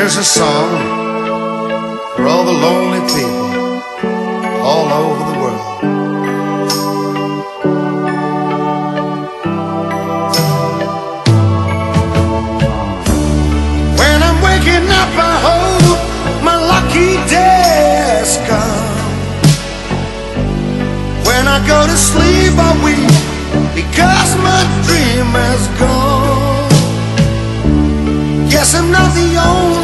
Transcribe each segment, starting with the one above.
Here's a song for all the lonely people all over the world. When I'm waking up, I hope my lucky day has come. When I go to sleep, I weep because my dream has gone. Guess I'm not the only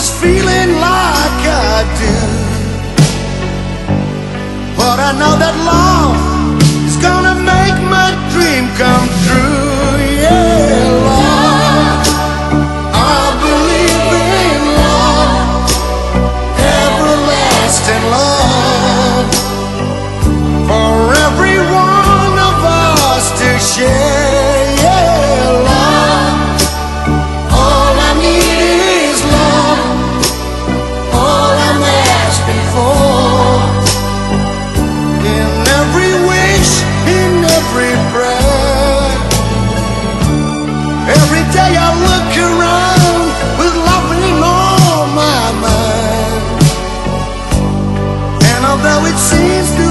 who's feeling like I do. But I know that love Though it seems to